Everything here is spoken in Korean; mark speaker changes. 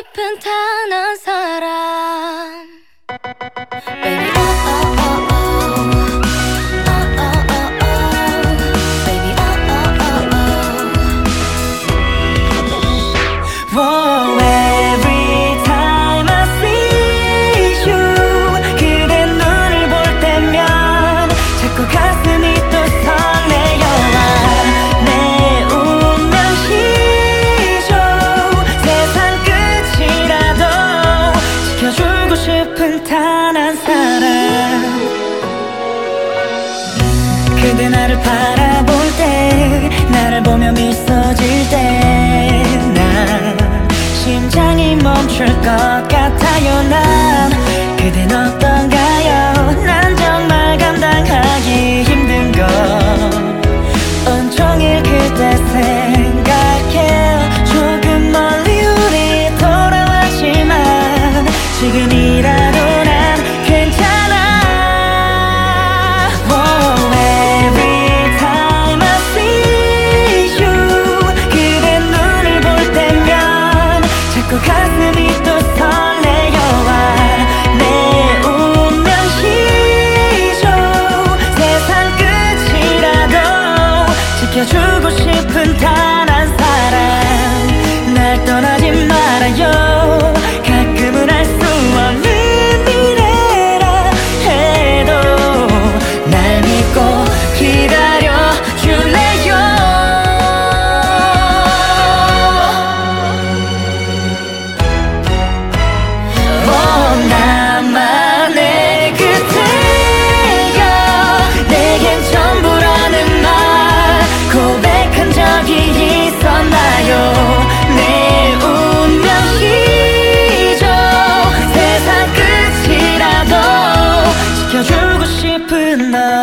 Speaker 1: 깊은
Speaker 2: 단어 그대 나를 바라볼 때 나를 보며 미소질 때 난 심장이 멈출 것 같아요. 나 ನನ್ನ